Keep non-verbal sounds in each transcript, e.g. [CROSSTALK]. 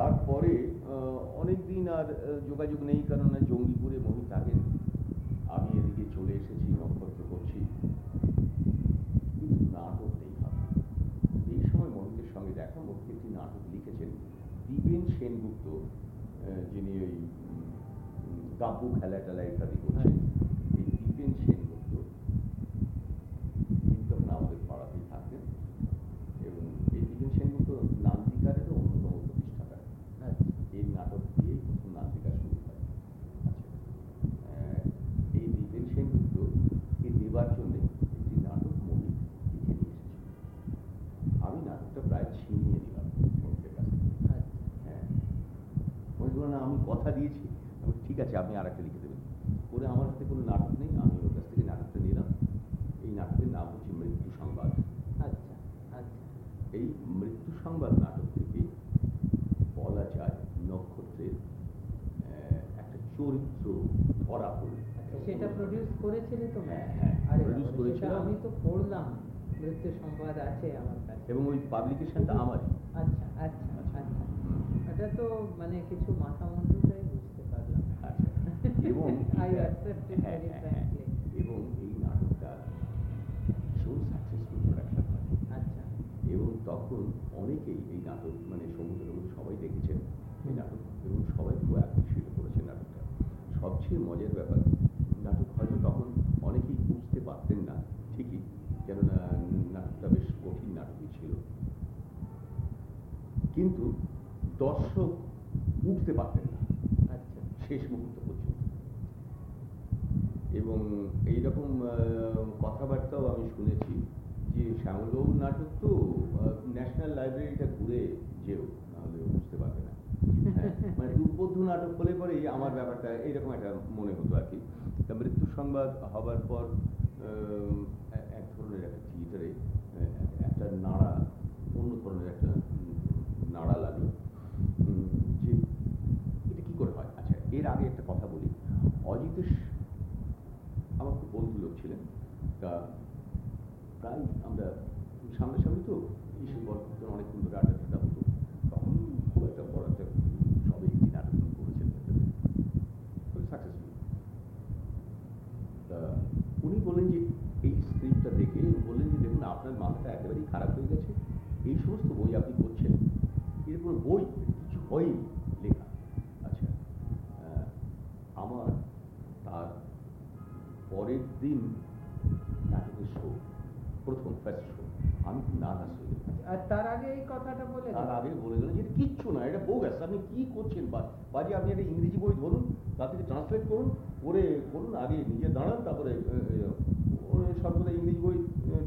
তারপরে অনেক দিন আর যোগাযোগ নেই, কারণ জঙ্গিপুরে মহি থাকেন আমি এদিকে চলে এসেছি, নক্ষত্র করছি কিন্তু নাটক নেই এই সময় মহিতের সঙ্গে দেখা মহিত একটি নাটক লিখেছেন দিবেন সেনগুপ্ত যিনি ওই গাব্বু খেলা টেলা ইত্যাদি করছেন এই দিবেন সেনগুপ্ত কিন্তু না আমাদের পাড়াতেই থাকতেন এবং এই দিবেন সেনগুপ্ত নান্দিকারেরও অন্যতম প্রতিষ্ঠাতা এই নাটক দিয়েই প্রথম নান্দিকা শুরু হয় আচ্ছা এই দিবেন সেনগুপ্ত এই দেবার জন্য একটি নাটক মহিত লিখে নিয়ে এসেছিল আমি নাটকটা প্রায় ছিনিয়ে নিলাম মহিতের কাছ থেকে হ্যাঁ মহিত না আমি কথা দিয়েছি ঠিক আছে আপনি আর একটা লিখে দেবেন ওরে আমার হাতে কোনো নাটক নেই আমি ওর কাছ থেকে নাটকটা নিলাম এই নাটকের নাম হচ্ছে মৃত্যু সংবাদ আচ্ছা আচ্ছা এই মৃত্যু সংবাদ নাটক থেকে বলা যায় নক্ষত্রের একটা চরিত্র ধরা আচ্ছা, সেটা প্রডিউস করেছিলে তো? হ্যাঁ হ্যাঁ প্রডিউস করেছিলাম। আমি তো পড়লাম। মৃত্যু সংবাদ আছে আমার কাছে। এবং ওই পাবলিকেশনটা আমারই। আচ্ছা আচ্ছা আচ্ছা। এটা তো মানে কিছু মাথা মন্ত্রটাই বুঝতে পারলাম। আচ্ছা। এবং [LAUGHS] I accept it হ্যাঁ, very হ্যাঁ, frankly. এবং এই নাটকটা ভীষণ সাকসেসফুল প্রোডাকশন হয় আচ্ছা এবং তখন অনেকেই এই নাটক মানে সমুদ্রের মধ্যে সবাই দেখেছেন এই নাটক এবং সবাই খুব অ্যাপ্রিসিয়েট করেছে নাটকটা। সবচেয়ে মজার ব্যাপার নাটক হয়তো তখন অনেকেই বুঝতে পারতেন না ঠিকই কেননা নাটকটা বেশ কঠিন নাটকই ছিল। কিন্তু দর্শক উঠতে পারতেন না। আচ্ছা। শেষ মুহূর্ত পর্যন্ত। এবং এইরকম কথাবার্তাও আমি শুনেছি যে শ্যামলবাবুর নাটক তো ন্যাশনাল লাইব্রেরিটা ঘুরে যেও নাহলে বুঝতে পারবে না। হ্যাঁ, মানে দুর্বোধ্য নাটক হলে পরেই আমার ব্যাপারটা এইরকম একটা মনে হতো আর কি। মৃত্যু সংবাদ হবার পর এক ধরনের একটা থিয়েটারে একটা নাড়া অন্য ধরনের একটা নাড়া লাগল। যে এটা কি করে হয়? আচ্ছা এর আগে একটা কথা বলি। অজিতেশ আমার খুব বন্ধু লোক ছিলেন। তা প্রায় আমরা সামনাসামনি তো ইসে গল্প করতে অনেকক্ষণ ধরে আড্ডা টাড্ডা হতো তখন খুব একটা বড় একটা সবে একটি নাটক করেছেন উনি বললেন যে, এই স্ক্রিপ্টটা দেখে বললেন যে, দেখুন, আপনার মাথাটা একেবারেই খারাপ হয়ে গেছে। এই সমস্ত বই আপনি করছেন এর কোনো বই কিছু হয়নি লেখা। আচ্ছা আমার তার পরের দিন আর তার আগে এই কথাটা বলে তার আগে বলে গেলেন যে কিচ্ছু না এটা বোগাস আপনি কি করছেন? বাজে আপনি একটা ইংরেজি বই ধরুন তা থেকে ট্রান্সলেট করুন করে করুন আগে নিজে দাঁড়ান তারপরে সর্বদা ইংরেজি বই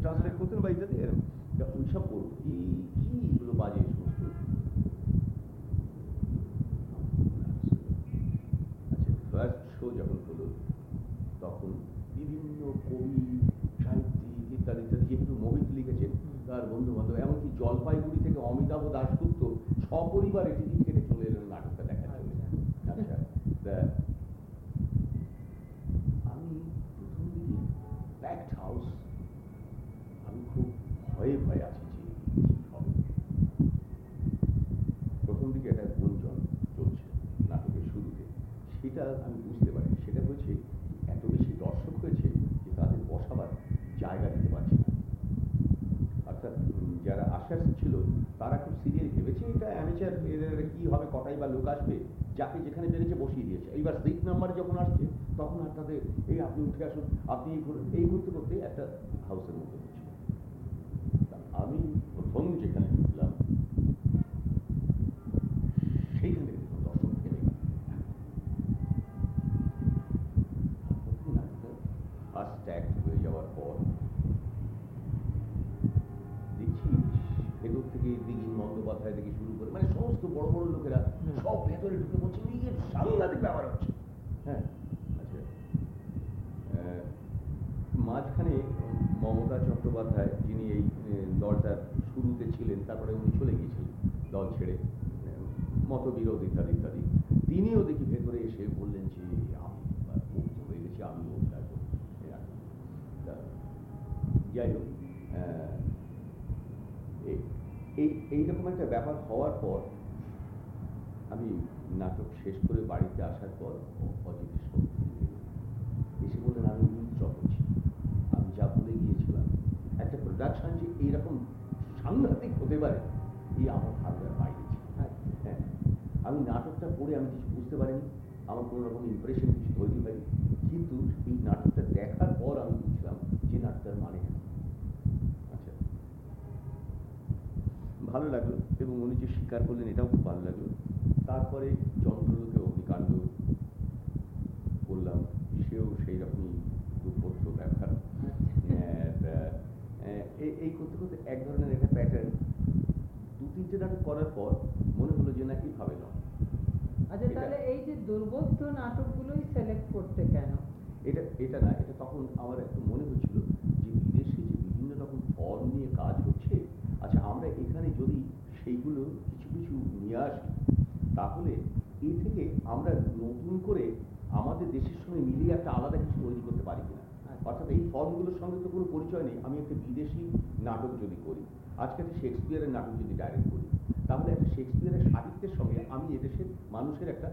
ট্রান্সলেট করতেন বা ইত্যাদি এরকম ওইসব করুন। এই কি এগুলো বাজে সমস্ত? আচ্ছা ফার্স্ট শো যখন হলো তখন বিভিন্ন কবি সাহিত্যিক ইত্যাদি ইত্যাদি যেহেতু মোহিত লিখেছেন তার বন্ধু বান্ধব এমনকি জলপাইগুড়ি থেকে অমিতাভ দাশগুপ্ত সপরিবারে টিকিট কেটে চলে এলেন নাটকটা দেখার জন্য আচ্ছা তা আমি প্রথম দিকে প্যাকড হাউস আমি খুব ভয়ে ভয়ে আছি যে কি হবে প্রথম দিকে একটা গুঞ্জন চলছে নাটকের শুরুতে সেটা আমি বুঝতে পারি সেটা হচ্ছে এত বেশি দর্শক হয়েছে যে তাদের বসাবার জায়গা দিতে পারছে না অর্থাৎ উম, যারা আশ্বাস ছিল তারা খুব সিরিয়াস ভেবেছে এটা অ্যামেচার কি হবে, কটাই বা লোক আসবে, যাকে যেখানে পেরেছে বসিয়ে দিয়েছে। এইবার সিট নাম্বারে যখন আসছে, তখন আর তাদের, এই আপনি উঠে আসুন, আপনি এই করুন এই করতে করতে একটা হাউসের মধ্যে আমি প্রথম যেখানে ঢুকলাম সেইখানে দেখলাম দর্শক ফেলে গেল ফার্স্ট অ্যাক্ট হয়ে যাওয়ার পর দেখছি ভেতর থেকে দিঘিন বন্দ্যোপাধ্যায় থেকে শুরু করে মানে সমস্ত বড় বড় লোকেরা হুম। সব ভেতরে ঢুকে বলছে ইয়ে সাংঘাতিক ব্যাপার হচ্ছে হ্যাঁ আচ্ছা আহ, মাঝখানে মমতা চট্টোপাধ্যায় যিনি এই আহ, দলটার শুরুতে ছিলেন তারপরে উনি চলে গিয়েছিলেন দল ছেড়ে আহ, মতবিরোধ ইত্যাদি ইত্যাদি তিনিও দেখি ভেতরে এসে বললেন যে আমি এবার মুক্ত হয়ে গেছি আমি ওটা যাই হোক আহ, এই- এই এইরকম একটা ব্যাপার হওয়ার পর আমি নাটক শেষ করে বাড়িতে আসার পর অ- অজিতের এসে বললেন আমি করছি আমি যা বলে গিয়েছিলাম একটা প্রোডাকশন যে এইরকম সাংঘাতিক হতে পারে এই আমার ভাবনার বাইরে ছিল। আচ্ছা হ্যাঁ আমি নাটকটা পড়ে আমি কিছু বুঝতে পারিনি আমার কোনো রকম ইমপ্রেশন কিছু তৈরি হয়নি কিন্তু এই নাটকটা দেখার পর আমি বুঝলাম যে নাটকটার মানে কি। আচ্ছা ভালো লাগল এবং উনি যে স্বীকার করলেন এটাও খুব ভালো লাগল। তারপরে চন্দ্রলোকে অগ্নিকাণ্ড করলাম সেও সেই রকমই দুর্বোধ্য ব্যাপার হ্যাঁ, তা, আহ, এই- করতে করতে এক ধরনের একটা প্যাটার্ন দু তিনটে নাটক করার পর মনে হলো যে না এইভাবে না আচ্ছা তাহলে এই যে দুর্বোধ্য নাটকগুলোই সিলেক্ট করতে কেন? এটা এটা না এটা তখন আমার একটু মনে হচ্ছিল যে বিদেশে যে বিভিন্ন রকম ফর্ম নিয়ে কাজ হচ্ছে আচ্ছা আমরা এখানে যদি সেইগুলো কিছু কিছু নিয়ে আসি। তাহলে এ থেকে আমরা নতুন করে আমাদের দেশের সঙ্গে মিলিয়ে একটা আলাদা কিছু তৈরি করতে পারি কিনা। আচ্ছা। অর্থাৎ এই ফর্মগুলোর সঙ্গে তো কোনো পরিচয় নেই। আমি একটা বিদেশি নাটক যদি করি আজকে একটা শেক্সপিয়ারের নাটক যদি ডাইরেক্ট করি তাহলে একটা শেক্সপিয়ারের সাহিত্যের সঙ্গে আমি এদেশের মানুষের একটা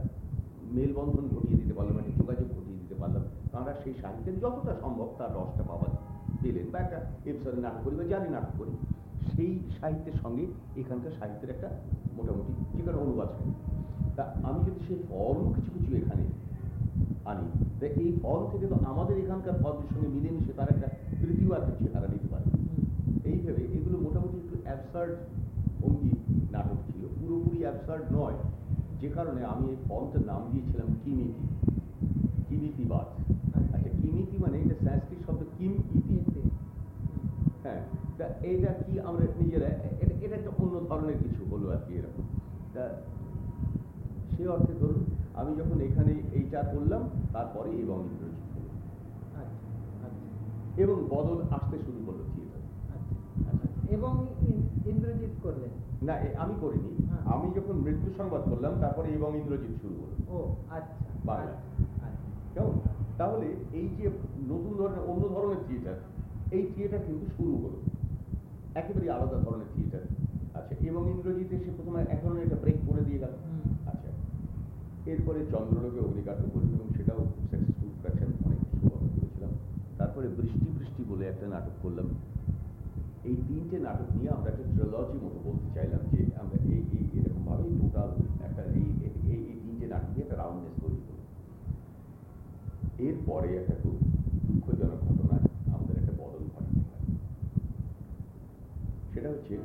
মেলবন্ধন ঘটিয়ে দিতে পারলাম একটা যোগাযোগ ঘটিয়ে দিতে পারলাম। তারা সেই সাহিত্যের যতটা সম্ভব তার রসটা পাওয়া পেলেন বা একটা এপিসোডে নাটক করি বা জানি নাটক করি। সেই সাহিত্যের সঙ্গে এখানকার সাহিত্যের একটা মোটামুটি যে কোনো অনুবাদ সাহিত্য তা আমি যদি সেই ফর্ম কিছু কিছু এখানে আনি তা এই ফর্ম থেকে তো আমাদের এখানকার ফর্মের সঙ্গে মিলেমিশে তার একটা তৃতীয় একটা চেহারা নিতে পারে। এইভাবে এগুলো মোটামুটি একটু অ্যাবসার্ড ভঙ্গি নাটক ছিল পুরোপুরি অ্যাবসার্ড নয়। যে কারণে আমি এই ফর্মটার নাম দিয়েছিলাম কিমিতি। কিমিতিবাদ আচ্ছা কিমিতি মানে এটা সংস্কৃত শব্দ কিম ইতি। ইতি। হ্যাঁ। তা এটা কি আমরা নিজেরা এটা এটা একটা অন্য ধরনের কিছু হলো আর কি এরকম। তা সে অর্থে ধরুন আমি যখন এখানে এইটা করলাম তারপরে ইন্দ্রজিৎ হলো। আচ্ছা আচ্ছা। এবং বদল আসতে শুরু করল থিয়েটার আচ্ছা এবং ইন্দ্রজিৎ করলেন? না আমি করিনি। হ্যাঁ। আমি যখন মৃত্যু সংবাদ করলাম তারপরে এবং ইন্দ্রজিৎ শুরু হলো ও আচ্ছা বাংলা। কেমন? তাহলে এই যে নতুন ধরনের অন্য ধরনের থিয়েটার এই থিয়েটার কিন্তু শুরু হলো একেবারে আলাদা ধরনের থিয়েটার আচ্ছা এবং ইন্দ্রজিৎ এসে প্রথমে এক ধরনের একটা ব্রেক করে দিয়ে গেল। আচ্ছা এরপরে চন্দ্রলোকে অগ্নিকাণ্ড করলাম এবং সেটাও খুব সাকসেসফুল প্যাশন অনেক আমরা করেছিলাম। তারপরে বৃষ্টি বৃষ্টি বলে একটা নাটক করলাম। এই তিনটে নাটক নিয়ে আমরা একটা ট্রিলজি মতো বলতে চাইলাম যে আমরা এই এই এরকমভাবেই টোটাল একটা এই এই এই এই তিনটে নাটক নিয়ে একটা রাউন্ডনেস তৈরি করলাম। এরপরে একটা খুব দুঃখজনক ঘটনা আমাদের একটা বদল ঘটাতে হয় সেটা হচ্ছে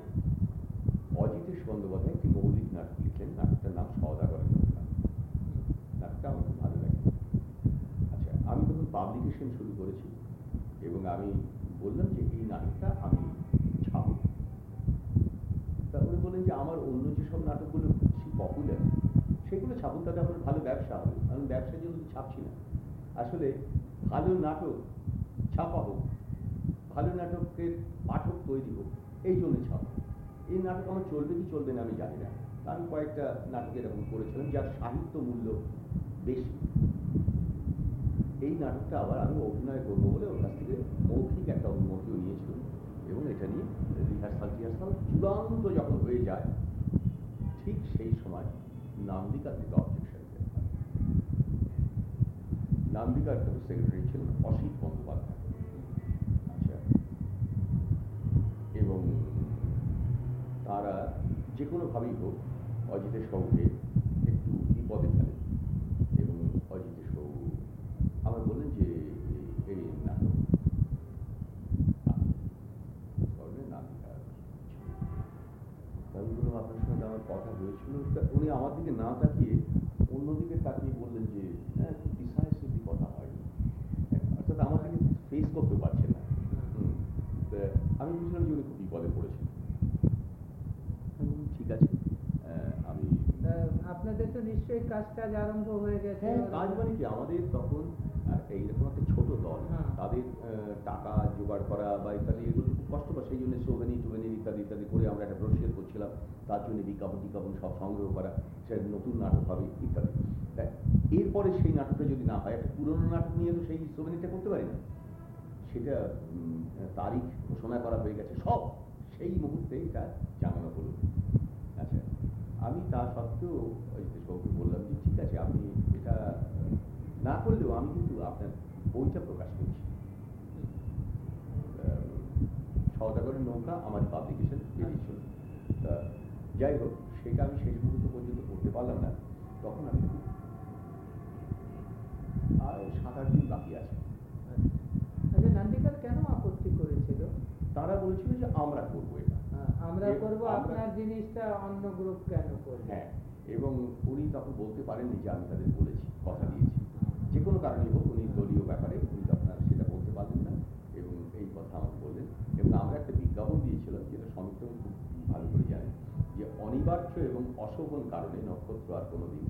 অজিতেশ বন্দ্যোপাধ্যায় একটি মৌলিক নাটক লিখলেন। নাটকটার নাম সওদাগরের নৌকা নাটকটা আমার খুব ভালো লাগে। আচ্ছা আমি তখন পাবলিকেশন শুরু করেছি এবং আমি বললাম যে এই নাটকটা আমি ছাপব। তা বললেন যে আমার অন্য যেসব নাটকগুলো বেশি পপুলার সেগুলো ছাপুন তাতে আমার ভালো ব্যবসা হবে। আমি ব্যবসার জন্য ছাপছি না। আসলে ভালো নাটক ছাপা হোক ভালো নাটকের পাঠক তৈরি হোক। এই জন্য ছাপা এই নাটক আমার চলবে কি চলবে না আমি জানি না। আমি কয়েকটা নাটক এরকম করেছিলাম, যার সাহিত্য মূল্য বেশি। এই নাটকটা আবার আমি অভিনয় করব বলে ওর কাছ থেকে মৌখিক একটা অনুমতিও নিয়েছিলাম এবং এটা নিয়ে রিহার্সাল টিহার্সাল চূড়ান্ত যখন হয়ে যায়, ঠিক সেই সময় নান্দিকা থেকে অবজেকশন নান্দিকার তখন সেক্রেটারি ছিলেন অসিত বন্দ্যোপাধ্যায় আচ্ছা এবং তারা যে কোনোভাবেই হোক অজিতের বাবুকে একটু বিপদে ফেলেন এবং অজিতেশ বাবু আমার বললেন যে এই নাটক স্বর্ণের নামিকা আমি বললাম আপনার সঙ্গে তো আমার কথা হয়েছিল তা উনি আমার দিকে না তাকিয়ে অন্যদিকে তাকিয়ে বললেন যে হ্যাঁ খুব ডিসাইসিভলি কথা হয়নি অর্থাৎ আমার দিকে ফেস করতে পারছেন না হুম। তা আমি বুঝলাম যে উনি খুব বিপদে পড়েছেন আমি বললাম, ঠিক আছে আহ, আমি তা আপনাদের তো নিশ্চয়ই কাজ আরম্ভ হয়ে গেছে। হ্যাঁ কাজ মানে কি? আমাদের তখন এইরকম একটা ছোট দল। হ্যাঁ। তাদের টাকা জোগাড় করা বা ইত্যাদি এগুলো খুব কষ্টকর সেই জন্য সোভেনি টোভেনি ইত্যাদি ইত্যাদি করে আমরা একটা ব্রোশিয়ার করছিলাম। তার জন্য বিজ্ঞাপন টিজ্ঞাপন সব সংগ্রহ করা সেটা নতুন নাটক হবে ইত্যাদি। এরপরে সেই নাটকটা যদি না হয় একটা পুরনো নাটক নিয়ে তো সেই সোভেনিটা করতে পারি না। সেটা তারিখ ঘোষণা করা হয়ে গেছে। সব সেই মুহূর্তে এটা জানানো হলো। আমি তা সত্ত্বেও ওই দেশবাবুকে বললাম যে ঠিক আছে আপনি এটা না করলেও আমি কিন্তু আপনার বইটা প্রকাশ করছি। সওদাগরের নৌকা আমার পাবলিকেশন বেরিয়েছিল তা যাই হোক সেটা আমি শেষ মুহূর্ত পর্যন্ত করতে পারলাম না। তখন আমি আর সাত আট দিন বাকি আছে। আচ্ছা। নান্দিকার কেন আপত্তি করেছিল? তারা বলছিল যে আমরা করব এটা। আমরা এ- করব আপনার জিনিসটা অন্য গ্রুপ কেন করবে হ্যাঁ এবং উনি তখন বলতে পারেননি যে আমি তাদের বলেছি কথা দিয়েছি যে কোনো কারণেই হোক উনি দলীয় ব্যাপারে উনি তখন আর সেটা বলতে পারলেন না এবং এই কথা আমাকে বললেন এবং আমরা একটা বিজ্ঞাপন দিয়েছিলাম যেটা সমিত খুব ভালো করে জানেন যে অনিবার্য এবং অশোভন কারণে নক্ষত্র আর কোনোদিন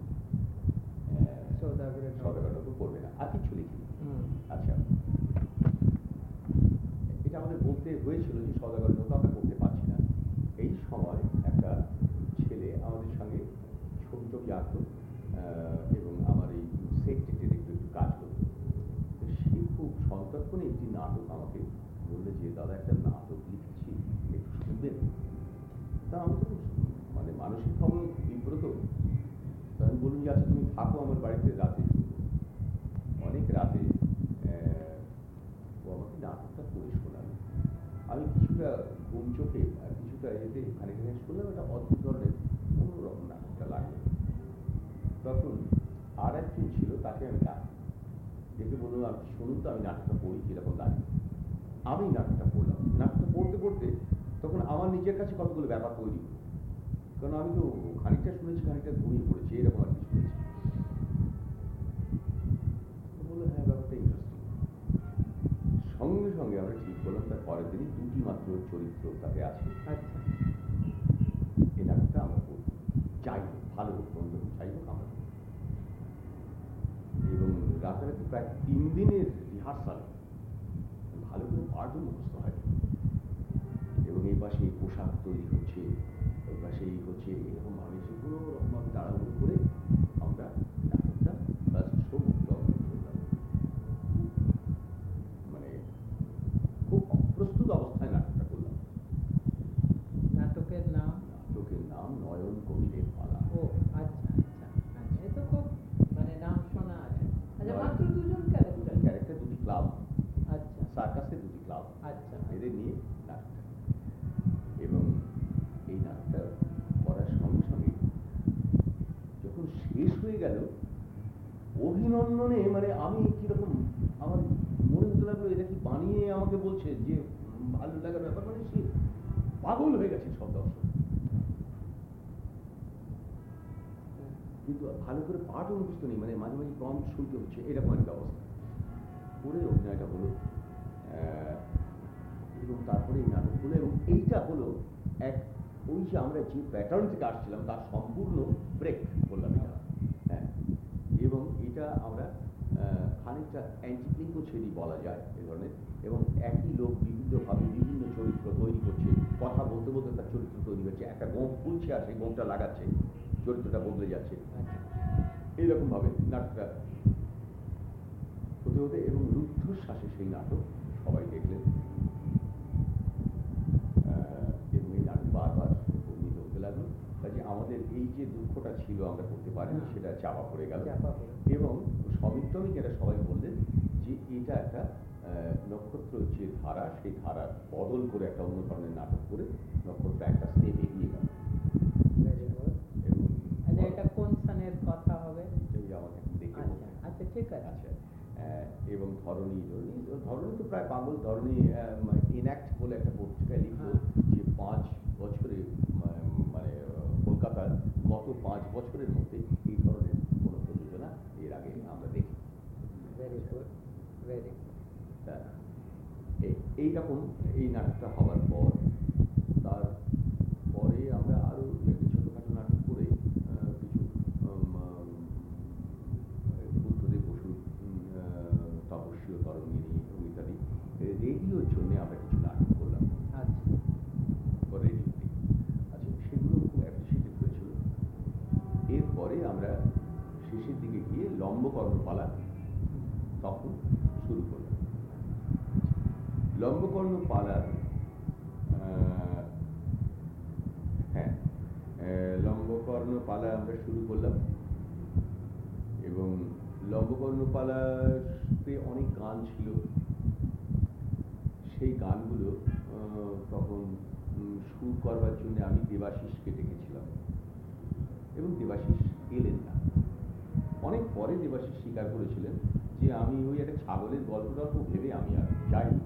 সৌদাগরের নৌকা। সদাগত করবে না আর কিছু হুম। আচ্ছা এটা আমাদের বলতে হয়েছিল যে সদাগর নৌকা আমরা করতে পারছি না এই সময় একটা ছেলে আমাদের সঙ্গে ছবি টবি আঁকতো আহ, এবং আমার এই সেক্রেটের একটু একটু কাজ করতো তো সে খুব সন্তর্পণে একটি নাটক আমাকে বললে যে দাদা একটা নাটক লিখেছি একটু শুনবেন তা আমি তো খুব মানে মানসিক খবর বিব্রত তা আমি বলুন যে আচ্ছা তুমি থাকো আমার বাড়িতে রাতে শুনব অনেক রাতে আহ, ও আমাকে নাটকটা করে শোনালো আমি কিছুটা ঘুম চোখে আর কিছুটা এতে খানিক খানিক শুনলাম একটা অদ্ভুত ধরনের অন্যরকম নাটকটা লাগল তখন আর একজন ছিল তাকে আমি ডাকি ডেকে বললাম আপনি শুনুন তো আমি নাটকটা পড়ি কীরকম লাগে আমি নাটকটা পড়লাম নাটকটা পড়তে পড়তে তখন আমার নিজের কাছে কতগুলো ব্যাপার তৈরি। কারণ আমি তো খানিকটা শুনেছি খানিকটা ঘুমিয়ে পড়েছি এরকম আর কি শুনেছি। বলল হ্যাঁ ব্যাপারটা ইন্টারেস্টিং সঙ্গে সঙ্গে আমরা ঠিক করলাম তার পরের দিনই দুটি মাত্র চরিত্র তাতে আছে। আচ্ছা। এই নাটকটা আমরা করব। যাই হোক ভালো হোক হোক যাই হোক আমরা এবং রাতারাতি প্রায় তিন দিনের রিহার্সাল ভালো করে পাঠও মুখস্থ হয় এবং সেই পাশে পোশাক তৈরি হচ্ছে ওই সেই হচ্ছে এরকমভাবে সেগুলো রকমভাবে তাড়াহুড়ো করে আমরা নাটকটা বাস সমুদ্র করলাম মানে খুব অপ্রস্তুত অবস্থায় নাটকটা করলাম নাটকের নাম নাটকের নাম নয়ন কবিরের পালা ও আচ্ছা আচ্ছা আচ্ছা এ তো খুব মানে নাম শোনা আছে আচ্ছা নয়। মাত্র দুজন ক্যারেক্টার ক্যারেক্টার দুটি ক্লাব আচ্ছা সার্কাসের দুটি ক্লাব আচ্ছা এদের নিয়ে নাটকটা এবং এই নাটকটা করার সঙ্গে সঙ্গে যখন শেষ হয়ে গেল অভিনন্দনে মানে আমি কীরকম আমার মনে হতে লাগল, এটা কি বানিয়ে আমাকে বলছে যে ভালো লাগার ব্যাপার? মানে সে পাগল হয়ে গেছে সব দর্শক। কিন্তু ভালো করে পাঠও মুখস্থ নেই মানে মাঝে মাঝে কম শুনতে হচ্ছে, এরকম একটা অবস্থা। করে অভিনয়টা হলো এবং তারপরে এই নাটক হলো, এবং এইটা হলো এক, ওই যে আমরা যে প্যাটার্ন থেকে আসছিলাম, তার সম্পূর্ণ ব্রেক বললাম। এবং এটা আমরা খানিকটা অ্যান্টিক্লিকও ছেড়ি বলা যায় এ ধরনের এবং একই লোক বিভিন্নভাবে বিভিন্ন চরিত্র তৈরি করছে। কথা বলতে বলতে তার চরিত্র তৈরি হচ্ছে। একটা গোপ খুলছে আর সেই গোপটা লাগাচ্ছে। চরিত্রটা বদলে যাচ্ছে। আচ্ছা। এইরকম ভাবে নাটকটা হতে হতে এবং রুদ্ধশ্বাসে সেই নাটক সবাই দেখলেন আহ, এবং এই নাটক বারবার উন্নীত হতে লাগল কাজে আমাদের এই যে দুঃখটা ছিল আমরা করতে পারিনি হ্যাঁ। সেটা চাপা পড়ে গেল। এবং সমিত্রমিক এরা সবাই বললেন যে এটা একটা নক্ষত্র যে ধারা সেই ধারার বদল করে একটা অন্য ধরনের নাটক করে নক্ষত্র একটা স্টেপ এগিয়ে গেল। আচ্ছা এটা কোন সানের কথা হবে? আচ্ছা আচ্ছা ঠিক আছে। আচ্ছা এবং ধরণী ধরণী ধরণী তো প্রায় পাগল ধরণী ইনঅ্যাক্ট বলে একটা পত্রিকায় লিখলো হ্যাঁ। যে পাঁচ বছরে গত পাঁচ বছরের মধ্যে এই ধরনের কোনো প্রযোজনা এর আগে আমরা দেখি। এইরকম এই নাটকটা হওয়ার পর তার পরে আমরা আরও দু একটা ছোটখাটো নাটক করে আহ, কিছু উম, আহ, বুদ্ধদেব বসু উম, আহ, তপস্বী তরঙ্গিনী এবং ইত্যাদি রেডিওর জন্য আমরা কিছু নাটক করলাম আচ্ছা রেডিওতে আচ্ছা সেগুলো খুব অ্যাপ্রিসিয়েটেড হয়েছিল এরপরে আমরা শেষের দিকে গিয়ে লম্ব তখন শুরু করলাম লম্বকর্ণ পালার হ্যাঁ আহ, লম্বকর্ণ লম্বকর্ণ পালা আমরা শুরু করলাম এবং লম্বকর্ণ পালাতে অনেক গান ছিল। সেই গানগুলো তখন সুর করবার জন্য আমি দেবাশিসকে ডেকেছিলাম এবং দেবাশিস এলেন না। অনেক পরে দেবাশিস স্বীকার করেছিলেন যে আমি ওই একটা ছাগলের গল্প টল্প ভেবে আমি আর যাইনি।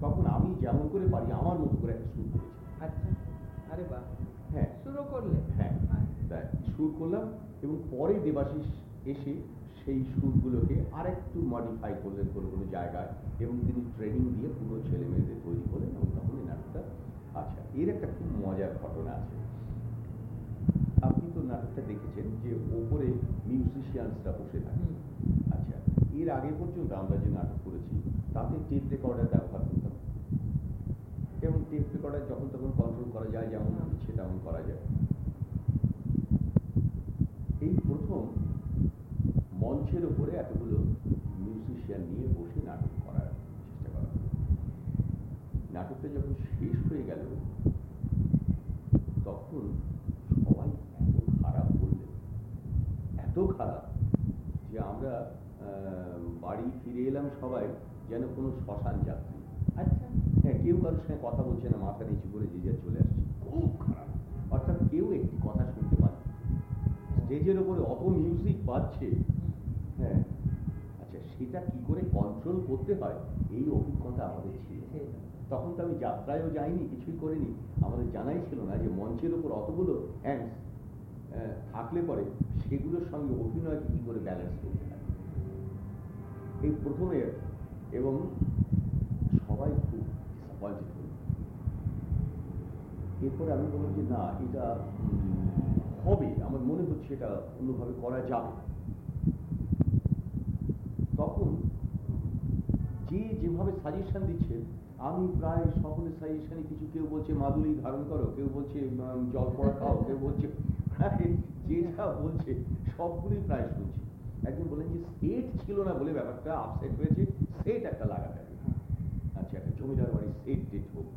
তখন আমি যেমন করে পারি আমার মতো করে একটা সুর করেছি। আচ্ছা আরে হ্যাঁ। শুরু করলে হ্যাঁ। সুর করলাম এবং পরে দেবাশিস এসে সেই সুরগুলোকে আরেকটু মডিফাই করলেন কোনো কোনো জায়গায় এবং তিনি ট্রেনিং দিয়ে পুরো ছেলে মেয়েদের তৈরি করলেন এবং তখন এই নাটকটা আচ্ছা এর একটা খুব মজার ঘটনা আছে। নাটকটা দেখেছেন যে ওপরে মিউজিশিয়ানসরা বসে থাকে? আচ্ছা এর আগে পর্যন্ত আমরা যে নাটক করেছি তাতে টেপ রেকর্ডার ব্যবহার করতাম। এবং টেপ রেকর্ডার যখন তখন কন্ট্রোল করা যায় যেমন ইচ্ছে তেমন করা যায়। এই প্রথম মঞ্চের উপরে এতগুলো মিউজিশিয়ান নিয়ে বসে নাটক করার চেষ্টা করা নাটকটা যখন শেষ হয়ে গেল তখন সবাই এত খারাপ বললেন এত খারাপ যে আমরা বাড়ি ফিরে এলাম সবাই যেন কোনো শ্মশান যাত্রী। আচ্ছা। হ্যাঁ কেউ কারোর সঙ্গে কথা বলছে না মাথা নিচু করে যে যার চলে আসছে। খুব খারাপ। অর্থাৎ কেউ একটি কথা শুনতে পাচ্ছে স্টেজের ওপরে অত মিউজিক বাজছে। হ্যাঁ আচ্ছা সেটা কি করে কন্ট্রোল করতে হয়? এই অভিজ্ঞতা আমাদের ছিল। তখন তো আমি যাত্রায়ও যাইনি কিছুই করিনি। আমাদের জানাই ছিল না যে মঞ্চের ওপর অতগুলো হ্যান্ডস থাকলে পরে সেগুলোর সঙ্গে অভিনয়কে কি করে ব্যালেন্স করতে হয়? এই প্রথমে এবং সবাই খুব ডিসঅ্যাপয়েন্টেড হল। এরপরে আমি বললাম যে, না, এটা হবে, আমার মনে হচ্ছে এটা অন্যভাবে করা যাবে। তখন যে যেভাবে সাজেশন দিচ্ছে, আমি প্রায় সকলের সাজেশনে কিছু, কেউ বলছে, মাদুলি ধারণ করো, কেউ বলছে জল পড়া খাও, কেউ বলছে প্রায় যে যা বলছে, সবগুলোই প্রায় শুনছি। একজন বলেন যে সেট ছিল না বলে ব্যাপারটা আপসেট হয়েছে সেট একটা লাগাতে আচ্ছা একটা জমিদার বাড়ির সেট টেট হোক।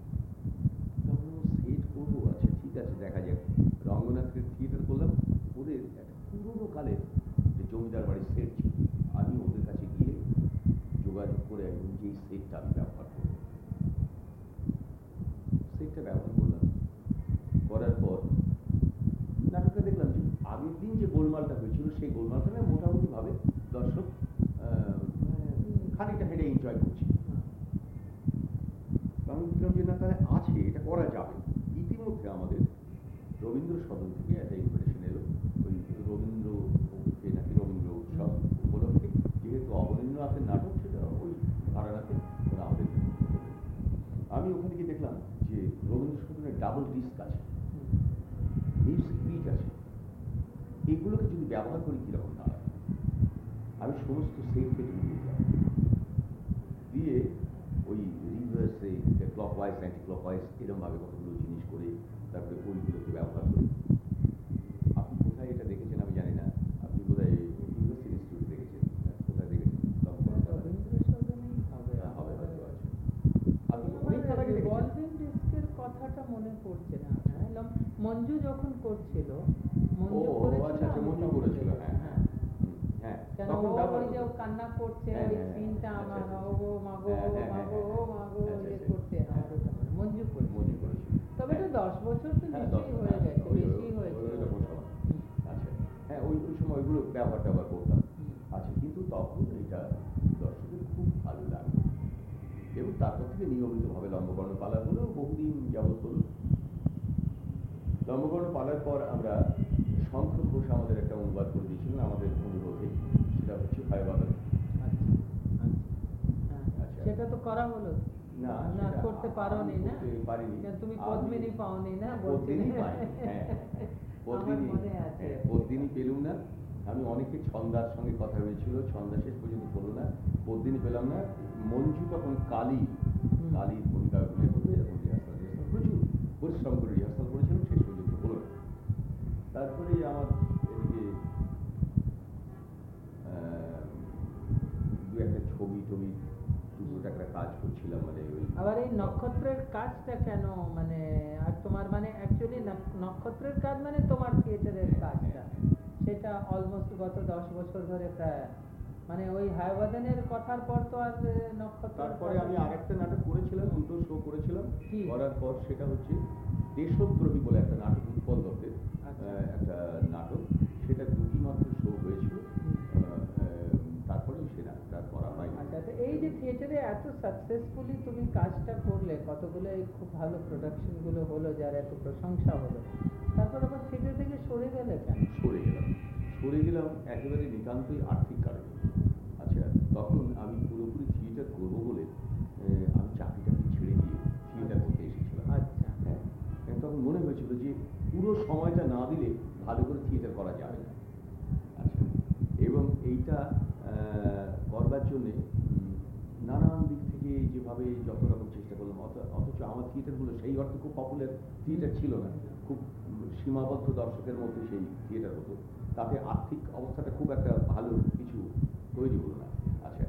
তখন সেট করব? আচ্ছা ঠিক আছে, দেখা যাক। রঙ্গনাথের থিয়েটার করলাম, ওদের একটা পুরোনো কালের যে জমিদার বাড়ির সেট ছিল, আমি ওদের কাছে গিয়ে যোগাযোগ করে একদম যে সেটটা আমি ব্যবহার করব সেটটা ব্যবহার করলাম করার পর নাটকটা দেখলাম যে আগের দিন যে গোলমালটা হয়েছিল মোটামুটিভাবে মোটামুটি ভাবে দর্শক আহ, খানিকটা হেঁটে এনজয় করছে। বুঝলাম যে না তাহলে আছে এটা করা যাবে। ইতিমধ্যে আমাদের রবীন্দ্র সদন থেকে একটা ইনভিটেশন এলো ওই রবীন্দ্র ওকে নাকি রবীন্দ্র উৎসব উপলক্ষে যেহেতু অবনীন্দ্রনাথের নাটক সেটা ওই ঘরানাতে ওরা আমাদের আমি ওখানে গিয়ে দেখলাম যে রবীন্দ্র সদনের ডাবল ডিস্ক আছে হুম। মিউজিক বিট আছে এগুলোকে যদি ব্যবহার করি কীরকম দাঁড়ায় আমি সমস্ত সেট কেটে নিয়ে দিলাম দিয়ে ওই রিভার্সে clockwise anticlockwise এরমভাবে কতগুলো জিনিস করে তারপরে ওইগুলোকে ব্যবহার করি আপনি কোথায় এটা দেখেছেন আমি জানি না আপনি বোধহয় ইউনিভার্সিটি ইনস্টিটিউট দেখেছেন কোথায় দেখেছেন রবীন্দ্র সদনেই হবে হ্যাঁ, হবে হয়তো আছে আপনি আমার অনেক জায়গায় দেখেছেন revolving disc-এর কথাটা মনে পড়ছে না হ্যাঁ, লম- মঞ্জু যখন করছিল মঞ্জু ও, ও, করেছিল, আচ্ছা, আচ্ছা, আমি মঞ্জু তখন করেছিল, দেখেছি, হ্যাঁ। হ্যাঁ। হুম, ওই যে করতেন। কান্না করছে হ্যাঁ, ওই হ্যাঁ, হ্যাঁ, সিনটা আমার আচ্ছা। মাগো মাগো মাগো আচ্ছা, আচ্ছা। করছে আমার করে তবে তো হ্যাঁ। দশ বছর তো দশ- হয়ে গেছে বেশি হয়েছে। আচ্ছা হ্যাঁ ওই ওই সময় ওইগুলো ব্যবহার ট্যাবহার করতাম। আচ্ছা কিন্তু তখন এটা দর্শকের খুব ভালো লাগল এবং তারপর থেকে নিয়মিত নিয়মিতভাবে লম্বকর্ণ পালা হলো বহুদিন যাবৎ হলো লম্বকর্ণ পালার পর আমরা শঙ্খ ঘোষ আমাদের একটা অনুবাদ করে দিয়েছিলেন আমাদের অনুরোধে সেটা হচ্ছে আচ্ছা, হ্যাঁ। সেটা তো করা হলো। না না করতে আমি পারোনি না? পারিনি। তুমি পদ্মিনী পাওনি না পদ্মিনী পাইনি হ্যাঁ পদ্মিনী হ্যাঁ, পেলুম না। আমি অনেকে ছন্দার সঙ্গে কথা হয়েছিল ছন্দা শেষ পর্যন্ত করল না। পদ্মিনী পেলাম না। মঞ্জু তখন কালী। কালীর ভূমিকা অভিনয় করবে এরকম রিহার্সাল রিহার্সাল প্রচুর পরিশ্রম করে রিহার্সাল করেছিলাম শেষ পর্যন্ত হলো না। তারপরে আমার একটা কাজ করছিলাম মানে ওই আবার এই নক্ষত্রের কাজটা কেন? মানে আর তোমার মানে অ্যাকচুয়ালি নক্ষত্রের কাজ মানে তোমার থিয়েটারের কাজটা। সেটা অলমোস্ট গত দশ বছর ধরে প্রায় মানে ওই হায়বাদনের কথার পর তো আর নক্ষত্র তারপরে আমি আরেকটা নাটক করেছিলাম দুটো শো করেছিলাম। কি? করার পর সেটা হচ্ছে দেশদ্রোহী বলে একটা নাটক উৎপল দত্তের আচ্ছা। একটা যে থিয়েটারে এত সাকসেসফুলি তুমি কাজটা করলে কতগুলো এই খুব ভালো প্রোডাকশনগুলো হলো যার এত প্রশংসা হলো তারপর আবার থিয়েটার থেকে সরে গেলে কেন? সরে গেলাম। সরে গেলাম একেবারে নিতান্তই আর্থিক কারণে। আচ্ছা তখন আমি পুরোপুরি থিয়েটার করব বলে আমি চাকরিটাকে ছেড়ে দিয়ে থিয়েটার করতে এসেছিলাম। আচ্ছা। হ্যাঁ তখন মনে হয়েছিল যে পুরো সময়টা না দিলে ভালো করে থিয়েটার করা যাবে না। আচ্ছা এবং এইটা আহ, করবার জন্যে নানান দিক থেকে যেভাবে যত রকম চেষ্টা করলাম অথ- অথচ আমার থিয়েটারগুলো সেই অর্থে খুব পপুলার থিয়েটার ছিল না। খুব সীমাবদ্ধ দর্শকের মধ্যে সেই থিয়েটার হতো। তাতে আর্থিক অবস্থাটা খুব একটা ভালো কিছু তৈরি হলো না। আচ্ছা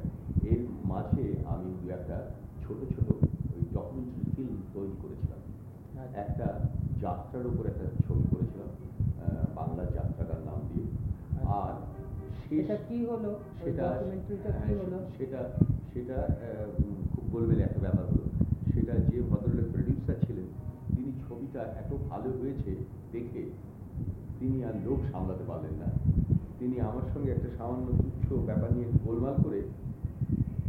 এর মাঝে আমি দু একটা ছোট ছোট ওই ডকুমেন্টারি ফিল্ম তৈরি করেছিলাম। আচ্ছা। একটা যাত্রার উপর একটা ছবি করেছিলাম বাংলা যাত্রাটার নাম দিয়ে। আর সেটা কি হলো? সেটা হ্যাঁ, সেটা সেটা খুব গোলমেলে একটা ব্যাপার হলো। সেটা যে ভদ্রলোক প্রডিউসার ছিলেন তিনি ছবিটা এত ভালো হয়েছে দেখে তিনি আর লোক সামলাতে পারলেন না। তিনি আমার সঙ্গে একটা সামান্য তুচ্ছ ব্যাপার নিয়ে গোলমাল করে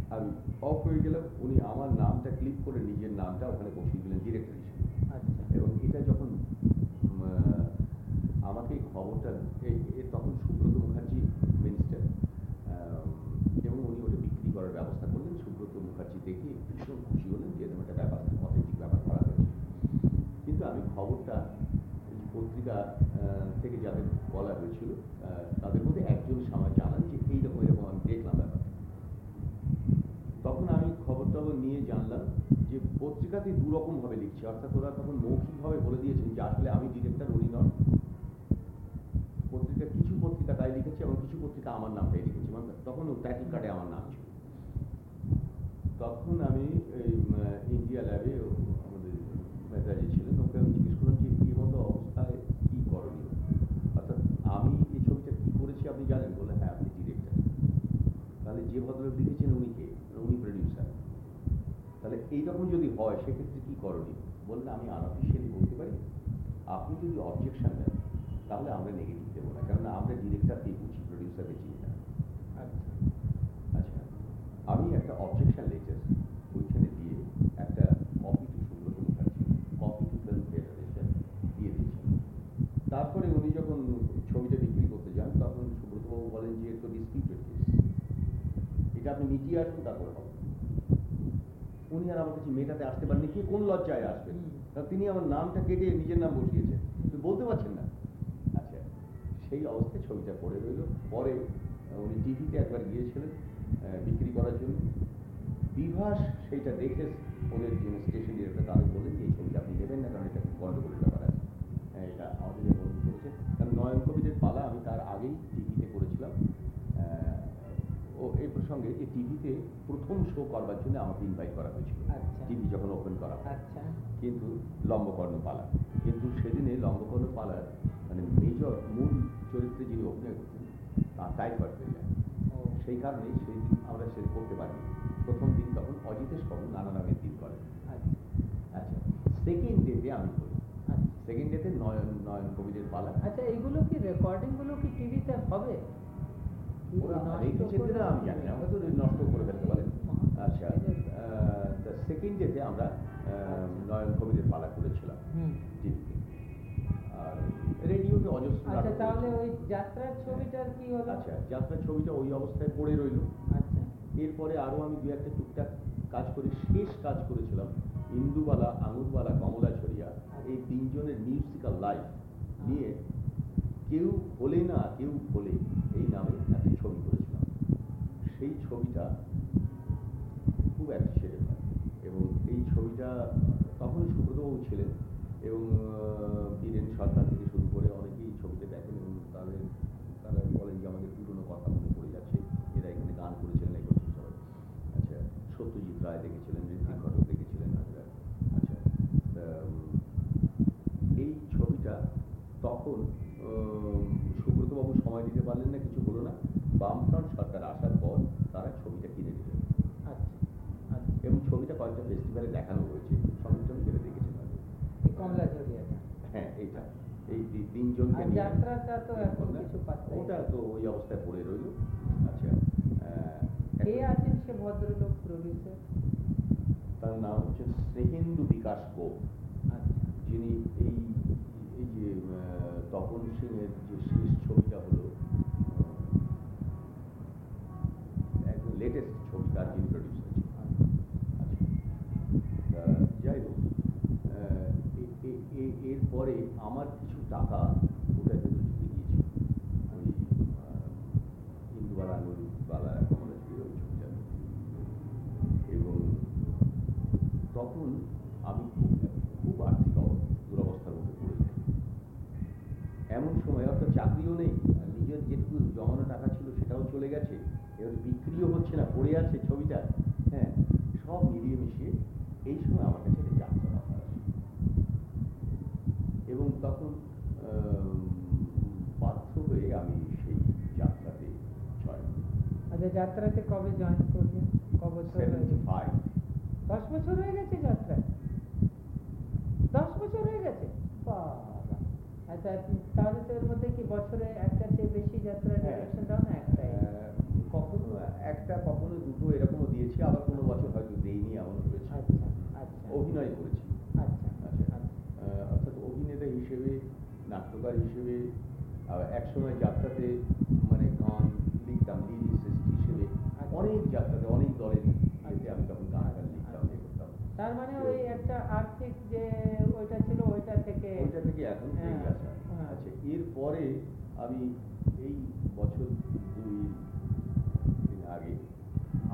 আমি অফ হয়ে গেলাম উনি আমার নামটা ক্লিক করে নিজের নামটা ওখানে বসিয়ে দিলেন ডিরেক্টর হিসেবে। আচ্ছা। এবং এটা যখন উম, আহ, আমাকে এই খবরটা এ- এ তখন সুব্রত মুখার্জি মিনিস্টার এবং উনি ওটা বিক্রি করার ব্যবস্থা করলেন সুব্রত মুখার্জি দেখে ভীষণ খুশি হলেন যে এরকম একটা ব্যাপার অথেন্টিক ব্যাপার করা হয়েছে কিন্তু আমি খবরটা এই আহ, থেকে যাদের বলা হয়েছিল তাদের মধ্যে একজন আমার জানান যে এইরকম এরকম আমি দেখলাম ব্যাপারটা। তখন আমি খবরটা নিয়ে জানলাম যে পত্রিকাতে ভাবে লিখছে অর্থাৎ ওরা তখন মৌখিকভাবে বলে দিয়েছেন যে আসলে আমি ডিরেক্টর উনি নন। পত্রিকা কিছু পত্রিকা তাই লিখেছে এবং কিছু পত্রিকা আমার নামটাই লিখেছে। মানে তখন টাইটেল কার্ডে আমার নাম ছিল। তখন আমি এই ইন্ডিয়া ল্যাবে আমাদের মেজাজি ছিলেন ওকে আমি জিজ্ঞেস করলাম যে এই মতো অবস্থায় কি করণীয় অর্থাৎ আমি এই ছবিটা কি করেছি আপনি জানেন বলে হ্যাঁ আপনি ডিরেক্টর তাহলে যে ভদ্রলোক লিখেছেন উনি কে উনি প্রডিউসার তাহলে এইরকম যদি হয় সেক্ষেত্রে কি করণীয়? বললে আমি আনঅফিসিয়ালি বলতে পারি। আপনি যদি অবজেকশন দেন তাহলে আমরা নেগেটিভ দেবো না। কেননা আমরা ডিরেক্টরকে বুঝি প্রডিউসারকে চিনি না। আচ্ছা। আচ্ছা আমি একটা অবজেকশন লেটার ওইখানে দিয়ে একটা copy to Subrata Mukherjee copy to film federation দিয়ে দিয়েছি তারপরে উনি যখন ছবিটা বিক্রি করতে যান তখন সুব্রতবাবু বলেন যে এর তো ডিসপিউটেড কেস এটা আপনি মিটিয়ে আসুন তারপরে হবে। উনি আর আমার কাছে মেটাতে আসতে পারেননি কে কোন লজ্জায় আসবেন কারণ তিনি আমার নামটা কেটে নিজের নাম বসিয়েছেন। বলতে পারছেন না। আচ্ছা সেই অবস্থায় ছবিটা পড়ে রইল। পরে উনি টিভিতে একবার গিয়েছিলেন বিক্রি করার জন্য। বিভাস সেইটা দেখে ওদের যিনি স্টেশন ডিরেক্টর তাদের বললেন যে এই ছবিটা আপনি নেবেন না কারণ এটা খুব গন্ডগোলের ব্যাপার আছে। হ্যাঁ, এটা আমাদের করেছে। কারণ নয়ন কবিদের পালা আমি তার আগেই যে প্রথম শো করবার জন্য আমাকে ইনভাইট করা হয়েছিল। আচ্ছা। টিভি যখন ওপেন করা আচ্ছা। কিন্তু লম্বকর্ণ পালা কিন্তু সেদিনে লম্বকর্ণ পালার মানে মেজর মূল চরিত্রে যিনি অভিনয় করতেন তার টাইফয়েড হয়ে যায়। সেই কারণে সেই দিন আমরা সে করতে পারিনি। প্রথম দিন তখন অজিতেশ বাবু নানা নামের দিন করেন। আচ্ছা। আচ্ছা সেকেন্ড ডেতে আমি করি। আচ্ছা। সেকেন্ড ডেতে নয়ন নয়ন কবিদের পালা। আচ্ছা এইগুলো কি রেকর্ডিংগুলো কি টিভিতে হবে? আমি জানি না নষ্ট করে ফেলতে পারেন আচ্ছা সেকেন্ড ডেতে আমরা নয়ন কবিদের পালা করেছিলাম। টিভিতে আর রেডিওতে অজস্র আচ্ছা তাহলে ওই যাত্রার ছবিটার কি হলো? আচ্ছা যাত্রা ছবিটা ওই অবস্থায় পড়ে রইল। আচ্ছা। এরপরে আরও আমি দু একটা টুকটাক কাজ করে শেষ কাজ করেছিলাম। ইন্দুবালা আঙুরবালা কমলা ছড়িয়া এই তিনজনের মিউজিক্যাল লাইফ নিয়ে কেউ বলে না, কেউ বলে। এই নামে একটা ছবি করেছিলাম। সেই ছবিটা খুব অ্যাপ্রিসিয়েটেড হয়। এবং এই ছবিটা তখন সুব্রতবাবু ছিলেন এবং বীরেন সরকার থেকে শুরু করে অনেকেই ছবিতে দেখেন এবং তাদের তারা বলেন যে আমাদের পুরনো কথা মনে পড়ে যাচ্ছে এরা এখানে গান করেছিলেন এই করছেন সবাই আচ্ছা সত্যজিৎ রায় দেখেছিলেন তখন আহ, সুব্রতবাবু সময় দিতে পারলেন না কিছু হলো না। বামফ্রন্ট সরকার আসার পর তারা ছবিটা কিনে নিলেন আচ্ছা আচ্ছা। এবং ছবিটা কয়েকটা ফেস্টিভ্যালে দেখানো হয়েছে। সঙ্গে গেলে। এই কমলা হ্যাঁ এইটা। এই তিনজনকে যাত্রাটা তো এখন কিছু ওটা তো ওই অবস্থায় পড়ে রইল। আচ্ছা কে আছেন সে ভদ্রলোক প্রডিউসার তার নাম হচ্ছে স্নেহেন্দু বিকাশ গোপ। আচ্ছা। যিনি এই এই যে আহ, তপন সিং এর যে শেষ ছবিটা হলো আহ, একদম লেটেস্ট ছবি তার যিনি প্রডিউসার ছিলেন আচ্ছা তা যাই হোক আহ, এ- এ- এ- এরপরে আমার কিছু টাকা ওটাতে ঢুকে দিয়েছিল আমি আহ, ইন্দুবালা আঙুলবালা কমলা ছবি ওই ছবিটা এবং তখন আমি খুব খুব আর্থিক অব- দুরবস্থার মধ্যে পড়ে যাই এমন সময় অর্থাৎ চাকরিও নেই, আর নিজের যেটুকু জমানো টাকা ছিল সেটাও চলে গেছে। এবার বিক্রিও হচ্ছে না, পড়ে আছে ছবিটা হ্যাঁ সব মিলিয়ে মিশিয়ে এই সময় আমার কাছে একটা যাত্রা অফার আসে এবং তখন আম, বাধ্য হয়ে আমি সেই যাত্রাতে জয়েন আচ্ছা যাত্রাতে কবে জয়েন করবেন ক বছর হয়ে সেভেন্টি গেছে? ফাইভ দশ বছর হয়ে গেছে যাত্রায় দশ বছর হয়ে গেছে বাবা আচ্ছা তাহলে তো এর মধ্যে কি বছরে একটা চেয়ে বেশি যাত্রা হ্যাঁ। ডিরেকশন দাও না একটাই কখনো একটা কখনো দুটো এরকমও দিয়েছি আবার কোনো বছর হয়তো দেইনি এমন হয়েছে আচ্ছা আচ্ছা অভিনয় করেছি আচ্ছা আচ্ছা আচ্ছা আহ, অর্থাৎ অভিনেতা হিসেবে নাট্যকার হিসেবে আবার একসময় যাত্রাতে মানে গান লিখতাম লিরিক্সিস্ট হিসেবে। অনেক যাত্রাতে অনেক দলের আমি তখন গান গান লিখতাম করতাম তার মানে ওই একটা আর্থিক যে ওইটা ছিল ওইটা থেকে ওইটা থেকে এখন হ্যাঁ, এই হ্যাঁ। আচ্ছা এরপরে আমি এই বছর দুই দিন আগে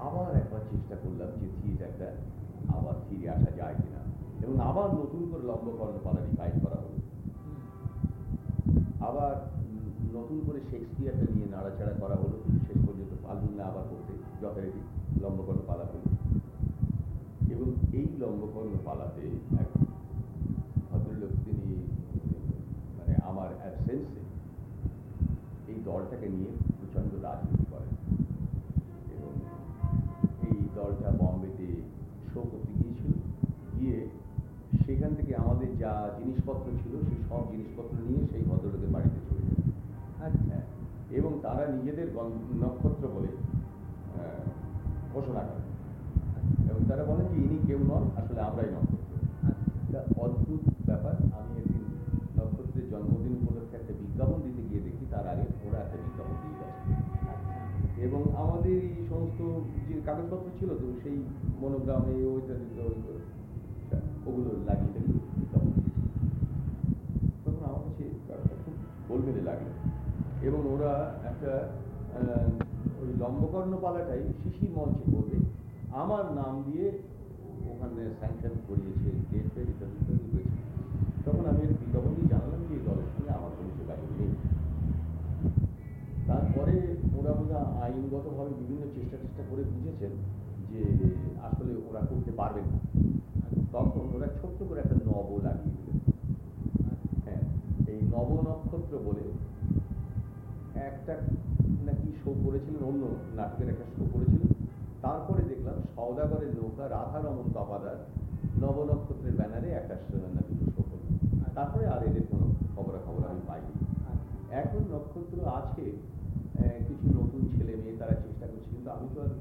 আবার একবার চেষ্টা করলাম যে থিয়েটারটা আবার ফিরে আসা যায় কিনা এবং আবার নতুন করে লম্ব কর্ণপালা রিভাইভ করা হলো হুম, আবার উম, নতুন করে শেক্সপিয়ারটা নিয়ে নাড়াচাড়া করা হলো শেষ পর্যন্ত আবার করতে যথারীতি লম্বকর্ণ পালা হলো এবং এই লম্বকর্ণ পালাতে এক ভদ্রলোক তিনি মানে আমার অ্যাবসেন্সে এই দলটাকে নিয়ে প্রচণ্ড রাজনীতি করেন। এবং এই দলটা বম্বেতে শো করতে গিয়েছিল। গিয়ে সেখান থেকে আমাদের যা জিনিসপত্র ছিল সেই সব জিনিসপত্র নিয়ে সেই ভদ্রলোকের বাড়িতে চলে যায়। আচ্ছা। হ্যাঁ, এবং তারা নিজেদের নক্ষত্র বলে ঘোষণা করেন। এবং তারা বলেন যে ইনি কেউ নন, আসলে আমরাই নক্ষত্র এটা অদ্ভুত ব্যাপার। আমি একদিন নক্ষত্রের জন্মদিন উপলক্ষে একটা বিজ্ঞাপন দিতে গিয়ে দেখি, তার আগে ওরা একটা বিজ্ঞাপন দিয়ে গেছে। এবং আমাদের এই সমস্ত যে কাগজপত্র ছিল তো, সেই মনোগ্রামে ওইটা ওই ওগুলো লাগিয়ে বিজ্ঞাপন তখন আমার কাছে খুব গোলমেলে লাগল। এবং ওরা একটা ওই লম্বকর্ণ পালাটাই শিশির মঞ্চে করবে আমার নাম দিয়ে ওখানে স্যাংশন করিয়েছে ডেট ফেট ইত্যাদি ইত্যাদি হয়েছে তখন আমি দিয়ে জানালাম যে দলের সঙ্গে আমার কোনো যোগাযোগ নেই। তারপরে ওরা বোধ আইনগতভাবে বিভিন্ন চেষ্টা চেষ্টা করে বুঝেছেন যে আসলে ওরা করতে পারবেন না। তখন ওরা ছোট্ট করে একটা নব লাগিয়ে দিলেন। হ্যাঁ এই নব নক্ষত্র বলে একটা নাকি শো করেছিলেন অন্য নাটকের একটা শো করেছিলেন। তারপরে দেখলাম সওদাগরের নৌকা রাধারমন তপাদার নব নক্ষত্রের ব্যানারে একটা শ- না দুটো শো করল তারপরে আর এদের কোনো খবরাখবর আমি পাইনি। আচ্ছা। এখন নক্ষত্র আছে আহ, কিছু নতুন ছেলে মেয়ে তারা চেষ্টা করছে কিন্তু আমি তো আর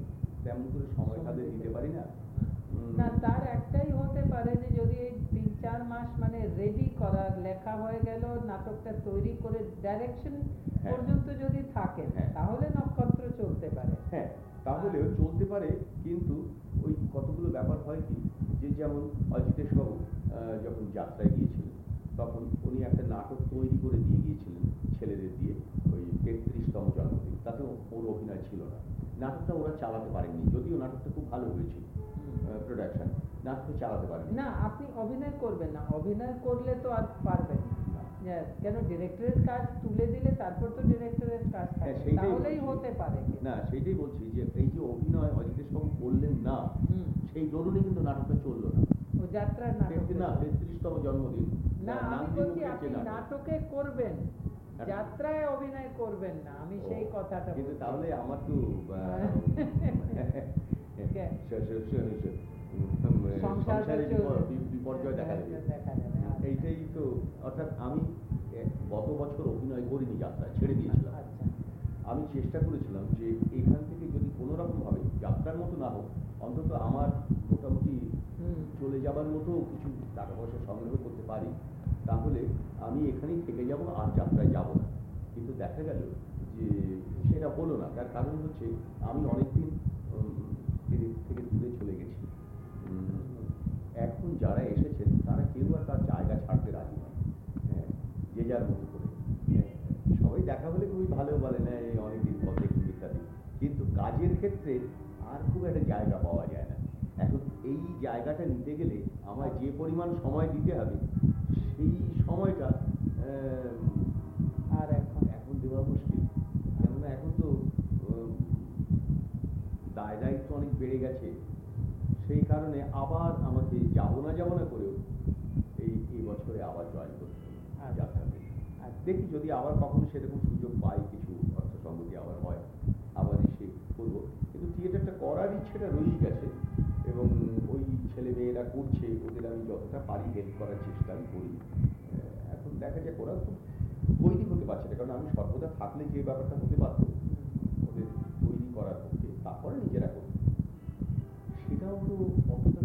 তেমন করে সময় তাদের দিতে পারি না। না। তার একটাই হতে পারে যে যদি এই চার মাস মানে রেডি করার লেখা হয়ে গেল নাটকটা তৈরি করে ডাইরেকশন হ্যাঁ। পর্যন্ত যদি থাকে হ্যাঁ। তাহলে নক্ষত্র চলতে পারে। হ্যাঁ তাহলেও চলতে পারে কিন্তু ওই কতগুলো ব্যাপার হয় কি যে যেমন অজিতেশ বাবু যখন যাত্রায় গিয়েছিলেন তখন উনি একটা নাটক তৈরি করে দিয়ে গিয়েছিলেন ছেলেদের দিয়ে ওই তেত্রিশতম জন্মদিন। তাতে ওর অভিনয় ছিল না। নাটকটা ওরা চালাতে পারেননি যদিও নাটকটা খুব ভালো হয়েছিল প্রোডাকশন নাটকটা চালাতে পারেনি না আপনি অভিনয় করবেন না। অভিনয় করলে তো আর পারবেন না। কেন ডিরেক্টরের কাজ তুলে দিলে তারপর তো ডিরেক্টরের কাজ হ্যাঁ, থাকে। তাহলেই হতে পারে না সেইটাই বলছি যে এই যে অভিনয় অজিতেশ বাবু করলেন না সেই দরুনই কিন্তু নাটকটা চলল না। ও যাত্রার নাটক। না তেত্রিশতম জন্মদিন। না আমি বলছি আপনি নাটকে করবেন। আচ্ছা। যাত্রায় অভিনয় করবেন না আমি সেই কথাটা কিন্তু তাহলে আমার তো [LAUGHS] [LAUGHS] সংসার বি- বিপর্যয় দেখা দেবে। যাবে আচ্ছা। এইটাই তো অর্থাৎ আমি গত বছর অভিনয় করিনি যাত্রা ছেড়ে দিয়েছিলাম। আচ্ছা। আমি চেষ্টা করেছিলাম যে এখান থেকে যদি কোনো রকম ভাবে যাত্রার মতো না হোক অন্তত আমার মোটামুটি চলে যাবার মতো কিছু টাকা পয়সা সংগ্রহ করতে পারি তাহলে আমি এখানেই থেকে যাব আর যাত্রায় যাব না। কিন্তু দেখা গেল যে সেটা হলো না। তার কারণ হচ্ছে আমি অনেকদিন থেকে দূরে চলে গেছি। এখন যারা এসেছেন তারা কেউ আর তার জায়গা ছাড়তে রাজি নয়। হ্যাঁ যে যার মতো করে। হ্যাঁ, সবাই দেখা হলে খুবই ভালো বলে না এই অনেকদিন পর দেখুন ইত্যাদি কিন্তু কাজের ক্ষেত্রে আর খুব একটা জায়গা পাওয়া যায় না। এখন এই জায়গাটা নিতে গেলে আমায় যে পরিমাণ সময় দিতে হবে সেই সময়টা আর এখন এখন দেওয়া মুশকিল। কেননা এখন তো দায় দায়িত্ব অনেক বেড়ে গেছে। সেই কারণে আবার আমাকে যাব না যাব না করেও এই এই বছরে আবার জয়েন করতে আচ্ছা। যাত্রাতে আচ্ছা। দেখি যদি আবার কখনো সেরকম সুযোগ পাই কিছু অর্থ সম্মতি আবার হয় আবার এসে করব। কিন্তু থিয়েটারটা করার ইচ্ছেটা রয়েই গেছে এবং ওই ছেলে মেয়েরা করছে ওদের আমি যতটা পারি হেল্প করার চেষ্টা আমি করি। এখন দেখা যায় ওরা খুব তৈরি হতে পারছে না। কারণ আমি সর্বদা থাকলে যে ব্যাপারটা হতে পারতো ওদের তৈরি করার পক্ষে তারপরে নিজেরা করতো সেটাও